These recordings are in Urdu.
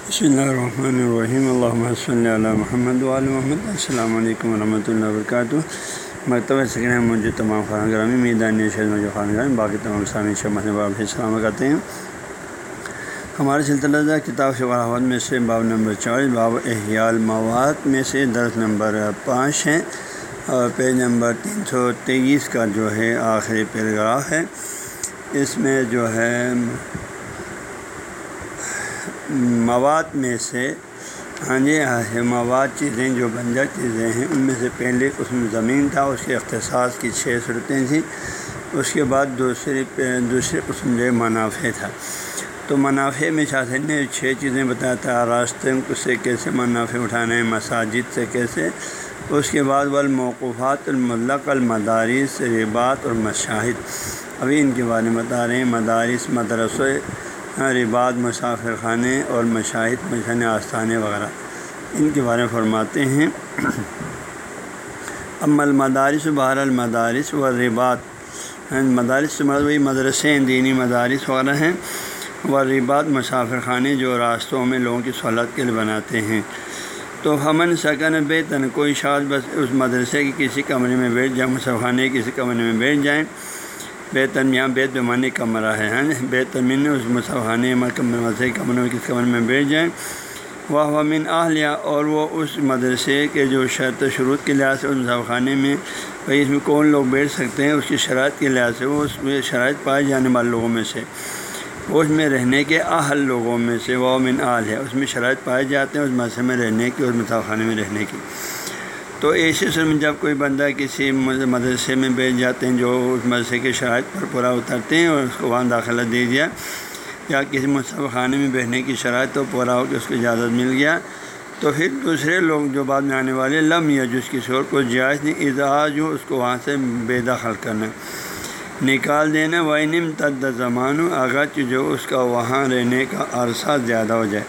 بسم اللہ الرحمن الرحیم اللہ صلی اللہ محمد علیہ محمد السلام علیکم ورحمۃ اللہ وبرکاتہ مکتبہ سکن مجھے تمام خان گرامی میدان شہر مجھے خان گرامی باقی تمام سامع شمع باب سے سلام کرتے ہیں ہمارے سلسلہ کتاب سے میں سے باب نمبر چوبیس باب احیال مواد میں سے درس نمبر پانچ ہیں اور پیج نمبر تین سو تیئیس کا جو ہے آخری پیراگراف ہے اس میں جو ہے مواد میں سے ہاں جی مواد چیزیں جو بنجر چیزیں ہیں، ان میں سے پہلے اس میں زمین تھا، اس کے اختصاص کی چھ صورتیں تھیں، اس کے بعد دوسری دوسرے قسم جو منافع تھا۔ تو منافع میں شاہ نے چھ چیزیں بتایا تھا راستے سے کیسے منافع اٹھانا ہے مساجد سے کیسے، اس کے بعد والموقوفات، الملق، المدارس ربات اور مشاہد۔ ابھی ان کے بارے میں بتا رہے ہیں، مدارس، مدرسے رباد مسافر خانے اور مشاہد، مشن آستانے وغیرہ۔ ان کے بارے میں فرماتے ہیں۔ ام المدارس بہر المدارس و ربات ہاں، مدارس وہی مدرسے، دینی مدارس وغیرہ ہیں۔ و ربات مسافر خانے جو راستوں میں لوگوں کی سہولت کے لیے بناتے ہیں۔ تو ہمن سکن بے تن کوئی شاد بس اس مدرسے کی کسی کمرے میں بیٹھ جائیں مسافر خانے کسی کمرے میں بیٹھ جائیں بے تن یہاں بے کمرہ ہے ہاں جی؟ بے تمین اس مسافانے مدرسے کمرے میں کس کمرے میں بیٹھ جائیں۔ وہ ومن اہلیہ اور وہ اس مدرسے کے جو شرط شروط کے لحاظ سے اس خانے میں بھائی اس میں کون لوگ بیٹھ سکتے ہیں، اس کی شرائط کے لحاظ سے، وہ اس میں شرائط پائے جانے والے لوگوں میں سے۔ اس میں رہنے کے اہل لوگوں میں سے وہ من اہل ہے اس میں شرائط پائے جاتے ہیں اس مدرسے میں رہنے کی اس خانے میں رہنے کی تو ایسے سر میں جب کوئی بندہ کسی مدرسے میں بیچ جاتے ہیں جو اس مدرسے کی شرائط پر پورا اترتے ہیں اور اس کو وہاں داخلہ دے دیا یا کسی مصحف خانے میں بیٹھنے کی شرائط تو پورا ہو کے اس کو اجازت مل گیا۔ تو پھر دوسرے لوگ جو بعد میں آنے والے لم یا جس کی شور کو جائز نہیں اعزاز ہو اس کو وہاں سے بے دخل کرنا۔ نکال دینا وائنم تد زمان اگرچہ جو اس کا وہاں رہنے کا عرصہ زیادہ ہو جائے۔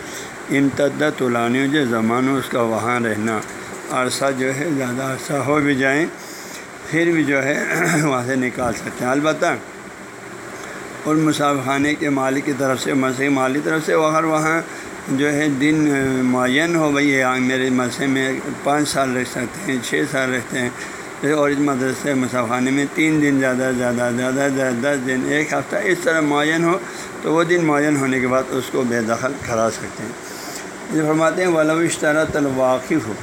امتدت طلانی ہو جائے زمان اس کا وہاں رہنا۔ عرصہ جو ہے، زیادہ عرصہ ہو بھی جائیں، پھر بھی جو ہے وہاں سے نکال سکتے ہیں۔ البتہ اور مسافر خانے کے مالک کی طرف سے، مسئلہ مالک کی طرف سے اگر وہاں جو ہے دن معین ہو بھائی میرے مسئلے میں پانچ سال رہ سکتے ہیں، چھ سال رہتے ہیں۔ اور اس مدرسے مسافر خانے میں تین دن زیادہ زیادہ زیادہ زیادہ، دس دن، ایک ہفتہ اس طرح معین ہو تو وہ دن معین ہونے کے بعد اس کو بے دخل کرا سکتے ہیں۔ فرماتے ہیں ولوش طرح الواقف ہو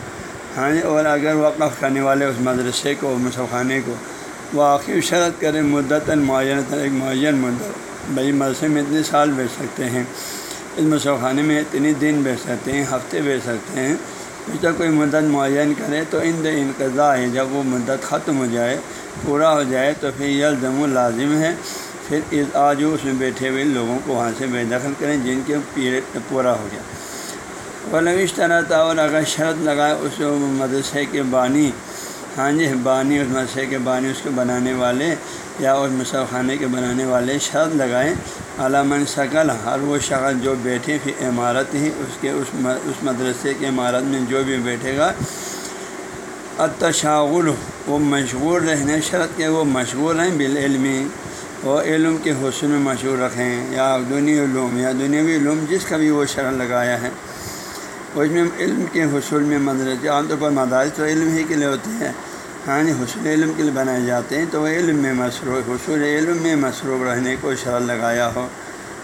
ہاں جی اور اگر وقف کرنے والے اس مدرسے کو خانے کو واقعی شرط کریں مدت معین ایک معین مدت۔ بھائی، مدرسے میں اتنے سال بیچ سکتے ہیں، اس خانے میں اتنی دن بیچ سکتے ہیں، ہفتے بیچ سکتے ہیں۔ جب کوئی مدت معین کرے تو ان انقضاء ہے۔ جب وہ مدت ختم ہو جائے، پورا ہو جائے تو پھر یہ ضم لازم ہے۔ پھر آج اس میں بیٹھے ہوئے لوگوں کو وہاں سے بے دخل کریں، جن کے پیریڈ پورا ہو گیا۔ ولوش طرح تھا اور اگر شرط لگائے اس مدرسے کے بانی ہاں جی بانی، اس مدرسے کے بانی اس کو بنانے والے یا اس مصحف خانے کے بنانے والے شرط لگائیں۔ علامن شکل ہر وہ شخص جو بیٹھے پھر عمارت ہی، اس کے، اس مدرسے کی عمارت میں جو بھی بیٹھے گا۔ اتشاغل وہ مشغول رہنے، شرط کے وہ مشغول ہیں بالعلمی وہ علم کے حسن میں مشہور رکھیں۔ یا دنیا علوم، یا دنیاوی علوم، جس کا بھی وہ شرط لگایا ہے۔ اس میں علم کے حصول میں مدرسے، عام طور پر مدارس تو علم ہی کے لیے ہوتے ہیں۔ ہاں جی، حصول علم کے لیے بنائے جاتے ہیں، تو وہ علم میں مصروف، حصول علم میں مصروف رہنے کو شرح لگایا ہو۔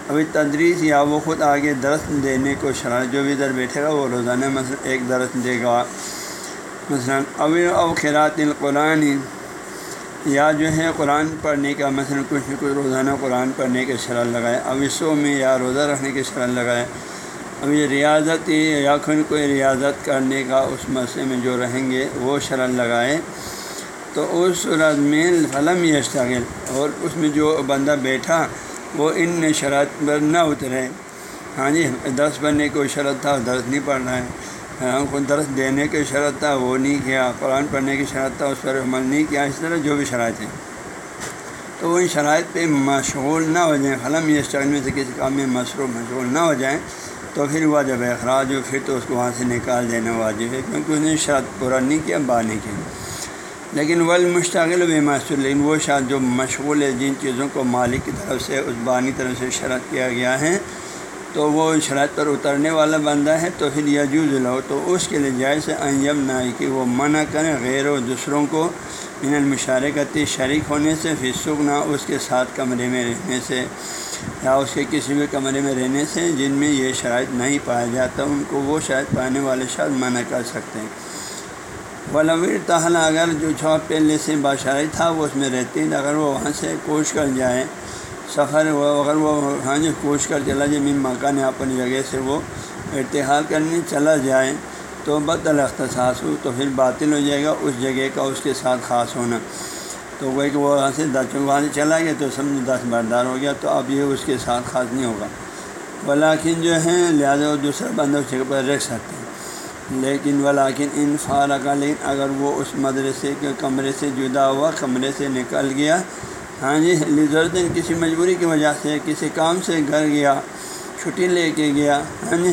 ابھی تدریس یا وہ خود آگے درست دینے کو شرح، جو بھی در بیٹھے گا، وہ روزانہ مثلاً ایک درست دے گا۔ مثلاً، ابھی او خیرات القرآن یا جو ہے قرآن پڑھنے کا مثلاً کچھ نہ کچھ روزانہ قرآن پڑھنے کے شرح لگائے اویسوں میں یا روزہ رکھنے کے شرح لگائے۔ اب یہ ریاضت یا خن کوئی ریاضت کرنے کا اس مسئلے میں جو رہیں گے، وہ شرح لگائے تو اس صورت میں فلم یشتغل، اور اس میں جو بندہ بیٹھا، وہ ان شرط پر نہ اترے۔ ہاں جی درس پڑھنے کو شرط تھا، درس نہیں پڑھ رہا ہے۔ ہاں، ہم کو درس دینے کی شرط تھا، وہ نہیں کیا۔ قرآن پڑھنے کی شرط تھا، اس پر عمل نہیں کیا، اس طرح جو بھی شرائط ہیں تو وہ ان شرائط پہ مشغول نہ ہو جائیں قلم یہ میں سے کسی کام میں مصروف مشغول نہ ہو جائیں۔ تو پھر وہ جب اخراج ہو پھر تو اس کو وہاں سے نکال دینا واجب ہے، کیونکہ اس نے شرط پورا نہیں کیا با نہیں کیا۔ لیکن ول مشتقل و ماسر لیکن وہ شاید جو مشغول ہے جن چیزوں کو مالک کی طرف سے، اس بانی طرف سے شرط کیا گیا ہے، تو وہ شرائط پر اترنے والا بندہ ہے تو پھر یجوز لو تو اس کے لیے جائز انجم نہ کہ وہ منع کریں غیر و دوسروں کو من المشارکتی شریک ہونے سے پھر نہ اس کے ساتھ کمرے میں رہنے سے۔ یا اس کے کسی بھی کمرے میں رہنے سے جن میں یہ شرائط نہیں پایا جاتا، ان کو وہ شاید پانے والے شاید منع کر سکتے ہیں۔ ولویر تاہل اگر جو چھوٹ پہلے سے بادشاہی تھا، وہ اس میں رہتی اگر وہ وہاں سے کوش کر جائے، سفر وہ اگر وہ ہاں جی کوش کر چلا جائے، مین مکان اپنی جگہ سے وہ ارتحال کرنے چلا جائے، تو بد الاختصاص ہو، تو پھر باطل ہو جائے گا، اس جگہ کا اس کے ساتھ خاص ہونا۔ تو وہ کہ وہ وہاں سے دس وہاں سے چلا گیا تو سمجھ دس بردار ہو گیا تو اب یہ اس کے ساتھ خاص نہیں ہوگا۔ ولاکن جو ہے لہٰذا وہ دوسرا بندہ اس جگہ پر رکھ سکتے ہیں۔ لیکن ولاکن ان فارغ لیکن اگر وہ اس مدرسے کے کمرے سے جدا ہوا، کمرے سے نکل گیا ہاں جی لزرد کسی مجبوری کی وجہ سے، کسی کام سے گھر گیا، چھٹی لے کے گیا ہاں جی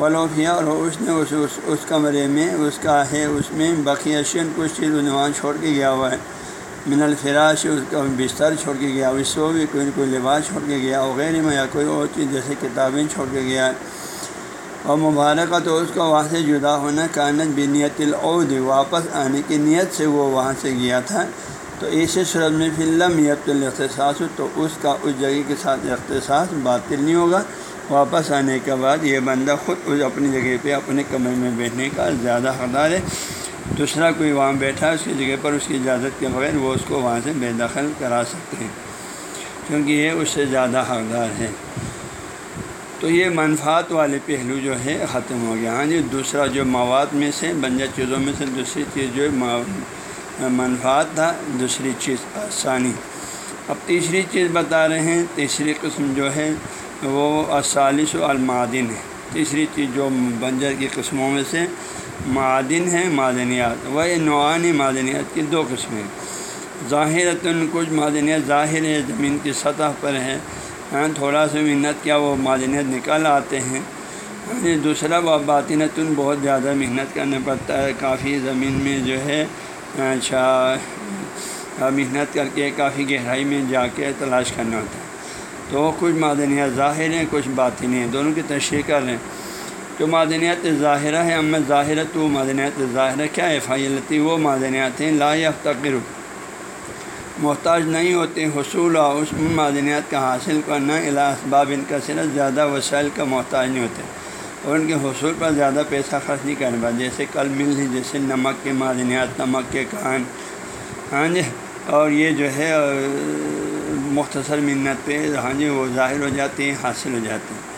ولوفیا اور اس نے اس اس اس کمرے میں، اس کا ہے، اس میں بقیشین کچھ چیز وہاں چھوڑ کے گیا ہوا ہے۔ من الفراش اس کا بستر چھوڑ کے گیا، اس بھی کوئی کوئی لباس چھوڑ کے گیا وغیرہ میں یا کوئی اور چیز جیسے کتابیں چھوڑ کے گیا۔ اور مبارکہ تو اس کا وہاں سے جدا ہونا کانت بنیت العود، واپس آنے کی نیت سے وہ وہاں سے گیا تھا۔ تو ایسے صورت میں فلم یت الاختصاص ہو تو اس کا اس جگہ کے ساتھ اختصاص باطل نہیں ہوگا۔ واپس آنے کے بعد یہ بندہ خود اس اپنی جگہ پہ اپنے کمرے میں بیٹھنے کا زیادہ حقدار ہے۔ دوسرا کوئی وہاں بیٹھا ہے اس کی جگہ پر اس کی اجازت کے بغیر وہ اس کو وہاں سے بے دخل کرا سکتے ہیں۔ کیونکہ یہ اس سے زیادہ حقدار ہے تو یہ منفعت والے پہلو جو ہے ختم ہو گیا ہاں جی دوسرا جو مواد میں سے بنجا چیزوں میں سے دوسری چیز جو منفعت تھا، دوسری چیز آسانی۔ اب تیسری چیز بتا رہے ہیں، تیسری قسم جو ہے وہ اسالث و المعدن ہے۔ تیسری چیز جو بنجر کی قسموں میں سے معدن ہیں، معدنیات۔ وہ نوعانی معدنیات کی دو قسمیں ظاہر کچھ معدنیات ظاہر ہے زمین کی سطح پر ہے ہاں تھوڑا سا محنت کیا، وہ معدنیات نکال آتے ہیں۔ یعنی دوسرا باطنتن بہت زیادہ محنت کرنا پڑتا ہے۔ کافی زمین میں جو ہے ہاں، اچھا ہاں، محنت کر کے کافی گہرائی میں جا کے تلاش کرنا ہوتا ہے۔ تو کچھ معدنیات ظاہر ہیں، کچھ باطنی ہیں۔ دونوں کی تشریح کر لیں جو معدنیات ظاہرہ ہے ام ظاہرت وہ معدنیات ظاہرہ کیا ہے؟ فائلتی وہ معدنیات ہیں، لا تقر محتاج نہیں ہوتے، حصول اور اس معدنیات کا حاصل کرنا الا اسباب ان کا صرف زیادہ وسائل کا محتاج نہیں ہوتے اور ان کے حصول پر زیادہ پیسہ خرچ نہیں کرنا جیسے کل مل لی، جیسے نمک کے معدنیات، نمک کے کان ہاں جی اور یہ جو ہے، مختصر منت پہ ہاں جی وہ ظاہر ہو جاتے ہیں، حاصل ہو جاتے ہیں۔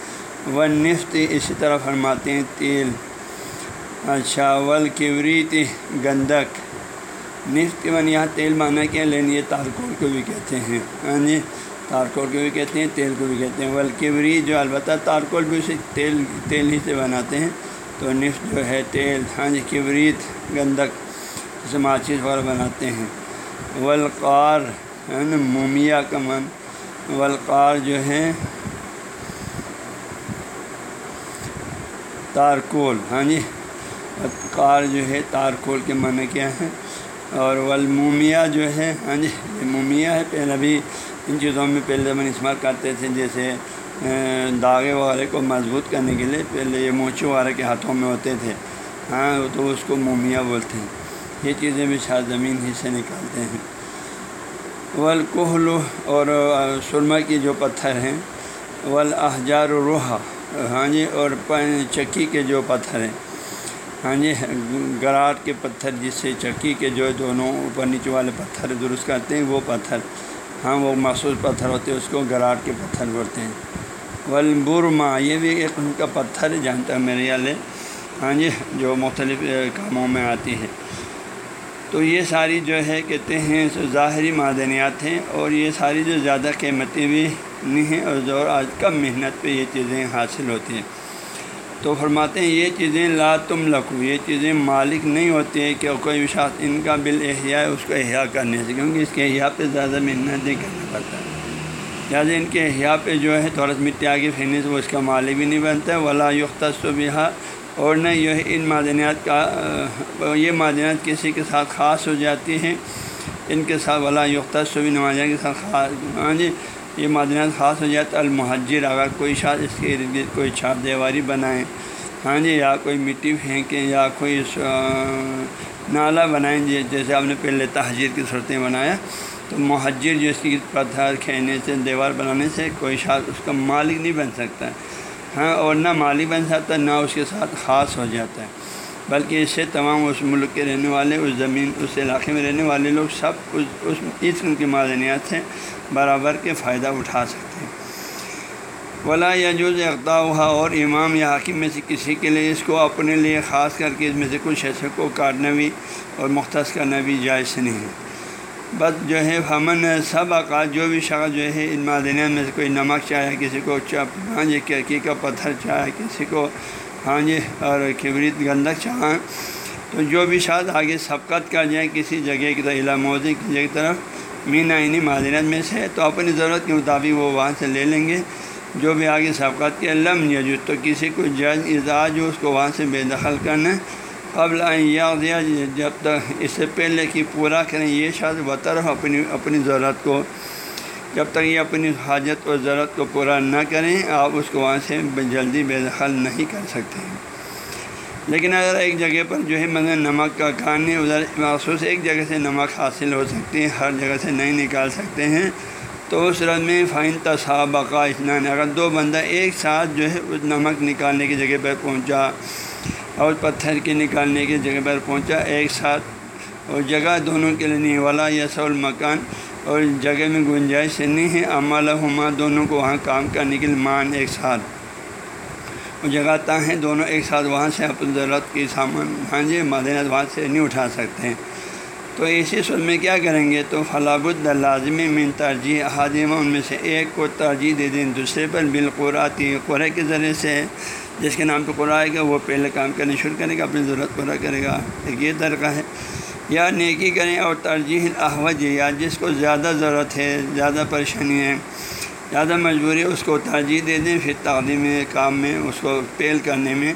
و نفت اسی طرح فرماتے ہیں، تیل۔ اچھا ول کیوریت گندک۔ نفت من یہاں تیل مانا کیا لیکن یہ تارکول کو بھی کہتے ہیں۔ یعنی ہاں جی تارکول کو بھی کہتے ہیں، تیل کو بھی کہتے ہیں۔ ولکیوری جو البتہ تارکول بھی اسے تیل تیل ہی سے بناتے ہیں۔ تو نفت جو ہے تیل ہاں جی کیوریت گندک، جسے ماچیز وغیرہ بناتے ہیں۔ ولقار ہے نا یعنی مومیا کا من۔ ولقار جو ہے تارکول ہاں جی؟ کار جو ہے تارکول کے معنی کیا ہے اور والمومیا جو ہے ہاں جی مومیا ہے۔ پہلے بھی ان چیزوں میں پہلے زمین استعمال کرتے تھے، جیسے داغے وغیرہ کو مضبوط کرنے کے لیے پہلے یہ موچو وغیرہ کے ہاتھوں میں ہوتے تھے۔ ہاں تو اس کو مومیا بولتے ہیں۔ یہ چیزیں بھی شاید زمین ہی سے نکالتے ہیں۔ ولکحل اور سرما کی جو پتھر ہیں ولاحجار روحا۔ ہاں جی اور چکی کے جو پتھر ہیں۔ ہاں جی گراٹ کے پتھر جس سے چکی کے جو دونوں اوپر نیچے والے پتھر درست کرتے ہیں، وہ پتھر ہاں وہ مخصوص پتھر ہوتے ہیں، اس کو گراٹ کے پتھر بولتے ہیں۔ ولبرما یہ بھی ایک ان کا پتھر ہے جانتا ہے میرے والے ہاں جی جو مختلف کاموں میں آتی ہے تو یہ ساری جو ہے، کہتے ہیں، ظاہری معدنیات ہیں، اور یہ ساری جو زیادہ قیمتی بھی نہیں ہیں اور زور آج کم محنت پہ یہ چیزیں حاصل ہوتی ہیں۔ تو فرماتے ہیں یہ چیزیں لا تم لکھو یہ چیزیں مالک نہیں ہوتی ہیں کہ کوئی بھی شخص ان کا بل احیاء ہے اس کو احیاء کرنے سے، کیونکہ اس کے احیاء پہ زیادہ محنت نہیں کرنا پڑتا ہے لہٰذا ان کے احیاء پہ جو ہے تھوڑا سا مٹی آگے پھیرنے سے وہ اس کا مالک بھی نہیں بنتا ہے۔ ولا یختص بہا اور نہ یہ ان معدنیات کا، یہ معدنیات کسی کے ساتھ خاص ہو جاتی ہیں۔ ان کے ساتھ ولا یختص بھی نمازیاں کے ساتھ خاص ہاں جی یہ معدنیات خاص ہو جائے تو المحجر اگر کوئی شاید اس کے ارد گرد کوئی چھاپ دیواری بنائیں ہاں جی یا کوئی مٹی پھینکیں، یا کوئی نالا بنائیں جی جیسے آپ نے پہلے تحجیر کی صورتیں بنایا۔ تو مہجر جو اس کی پتھر کھینے سے، دیوار بنانے سے کوئی شاید اس کا مالک نہیں بن سکتا۔ ہاں اور نہ مالک بن سکتا، نہ اس کے ساتھ خاص ہو جاتا ہے۔ بلکہ اس سے تمام اس ملک کے رہنے والے، اس زمین، اس علاقے میں رہنے والے لوگ سب اس اس قسم کی معدنیات سے برابر کے فائدہ اٹھا سکتے ہیں۔ ولا یا جز اقدا ہوا اور امام یا حاکم میں سے کسی کے لیے اس کو اپنے لیے خاص کر کے اس میں سے کچھ ایسے کو کاٹنا بھی اور مختص کرنا بھی جائز نہیں ہے۔ بس جو ہے ہمن سب اوقات جو بھی شخص جو ہے ان معدنیات میں سے کوئی نمک چاہے، کسی کو چپ ہاں جی کرکی کا پتھر چاہے، کسی کو ہاں جی اور کبریت گندک چاہیں تو جو بھی شاید آگے سبقت کر جائے کسی جگہ کی طرف علا موضی کی جگہ طرف مینا معذرت میں سے تو اپنی ضرورت کے مطابق وہ وہاں سے لے لیں گے۔ جو بھی آگے سبقت کے، لم یا جو تو کسی کو جج اعزاز ہو اس کو وہاں سے بے دخل کرنا قبل یا جب تک اس سے پہلے کہ پورا کریں، یہ شاید بطر اپنی اپنی ضرورت کو۔ جب تک یہ اپنی حاجت اور ضرورت کو پورا نہ کریں، آپ اس کو وہاں سے جلدی بے دخل نہیں کر سکتے۔ لیکن اگر ایک جگہ پر جو ہے مطلب نمک کا کھانے ادھر مخصوص ایک جگہ سے نمک حاصل ہو سکتی ہے ہر جگہ سے نہیں نکال سکتے ہیں، تو اس رد میں فائن تصاب اسنان اگر دو بندہ ایک ساتھ جو ہے اس نمک نکالنے کی جگہ پر پہنچا اور پتھر کے نکالنے کی جگہ پر پہنچا ایک ساتھ، اور جگہ دونوں کے لیے نہیں والا یا سول مکان اور جگہ میں گنجائش نہیں ہے عمل ہما دونوں کو وہاں کام کرنے کے لیے مان ایک ساتھ۔ جگہ تا ہیں، دونوں ایک ساتھ وہاں سے اپنی ضرورت کی سامان ہاں جی مادینت وہاں سے نہیں اٹھا سکتے۔ ہیں تو اسی سل میں کیا کریں گے؟ تو فلاح لازمی من ترجیح حاضمہ ان میں سے ایک کو ترجیح دے دیں، دوسرے پر بالقراتی قرے کے ذریعے سے، جس کے نام پہ قرآن آئے گا، وہ پہلے کام کرنے شروع کرے گا، اپنی ضرورت پورا کرے گا۔ ایک یہ طریقہ ہے۔ یا نیکی کریں اور ترجیح احوج یا جس کو زیادہ ضرورت ہے، زیادہ پریشانی ہے۔ زیادہ مجبوری ہے اس کو ترجیح دے دیں، پھر تعلیم کام میں، اس کو پیل کرنے میں۔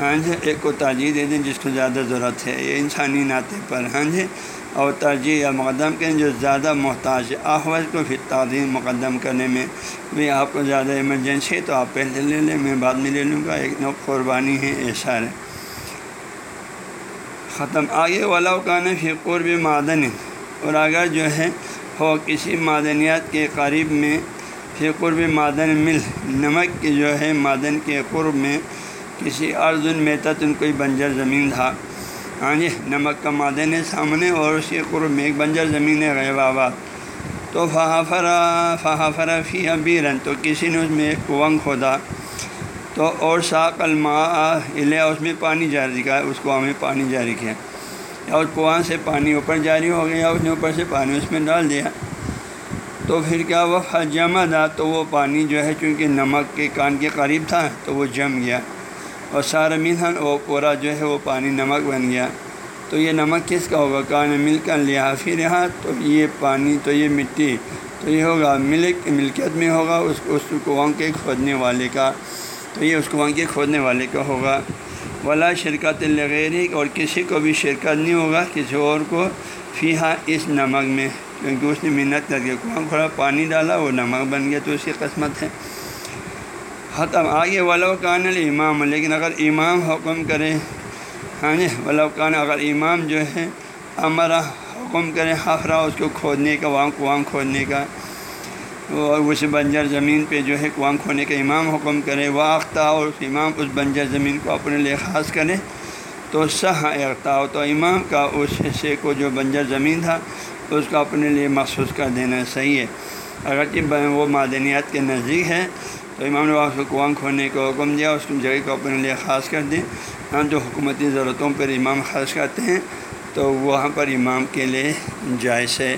ہاں جی ایک کو ترجیح دے دیں جس کو زیادہ ضرورت ہے، یہ انسانی ناطے پر۔ ہاں جی اور ترجیح یا مقدم کریں جو زیادہ محتاج ہے احوج کو پھر تعلیم مقدم کرنے میں۔ بھی آپ کو زیادہ ایمرجنسی ہے تو آپ پہلے لے لیں، میں بعد میں لے لوں گا۔ ایک نو قربانی ہے ایسا ہے۔ ختم۔ آگے والا کان فی قرب معدن اور اگر جو ہے ہو کسی معدنیات کے قریب میں فی قرب معدن مل نمک کی جو ہے معدن کے قرب میں کسی ارض ان کوئی بنجر زمین تھا۔ ہاں جی نمک کا معدن ہے سامنے اور اس کے قرب میں ایک بنجر زمین ہے غیب آباد۔ تو فہافرا فہافرا فی ابیرن تو کسی نے اس میں ایک کنواں کھودا۔ تو اور ساق الماء لیا اس میں پانی جاری کیا، اس کنواں میں پانی جاری کیا۔ یا اس کنواں سے پانی اوپر جاری ہو گیا، اس نے اوپر سے پانی اس میں ڈال دیا۔ تو پھر کیا وہ جمع تھا تو وہ پانی جو ہے چونکہ نمک کے کان کے قریب تھا، تو وہ جم گیا۔ اور سارا میدان وہ پورا جو ہے وہ پانی نمک بن گیا۔ تو یہ نمک کس کا ہوگا؟ کان مل کر لیا۔ پھر یہاں تو یہ پانی، تو یہ مٹی، تو یہ ہوگا ملک۔ ملکیت میں ہوگا اس اس کنواں کے کھودنے والے کا۔ تو یہ اس کو کے کھودنے والے کا ہوگا۔ ولا شرکت لغیر اور کسی کو بھی شرکت نہیں ہوگا، کسی اور کو۔ فی ہاں اس نمک میں۔ کیونکہ اس نے محنت کر کے کنواں کھوڑا پانی ڈالا، وہ نمک بن گیا تو اس کی قسمت ہے۔ ختم آگے ولا کان الامام، لیکن اگر امام حکم کرے ہاں جی ولا کان اگر امام جو ہے ہمارا حکم کرے حفرا اس کو کھودنے کا، وہاں کنواں کھودنے کا اور اس بنجر زمین پہ جو ہے کنواں کھونے کا امام حکم کرے وہ آختہ اور اس امام اس بنجر زمین کو اپنے لیے خاص کرے، تو سہ اختہ تو امام کا اس حصے کو جو بنجر زمین تھا اس کو اپنے لیے مخصوص کر دینا صحیح ہے۔ اگرچہ وہ معدنیات کے نزدیک ہے، تو امام نے کو کنواں کھونے کا حکم دیا، اس جگہ کو اپنے لیے خاص کر دیں۔ ہاں جو حکومتی ضرورتوں پر امام خاص کرتے ہیں، تو وہاں پر امام کے لیے جائز ہے۔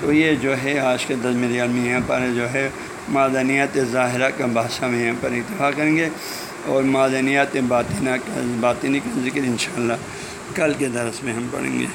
تو یہ جو ہے، آج کے دس میں یہاں پر جو ہے، معدنیات ظاہرہ کا بادشاہ میں یہاں پر اتفاق کریں گے اور معدنیات باطنہ کا باطنی کا ذکر انشاءاللہ کل کے درس میں ہم پڑھیں گے۔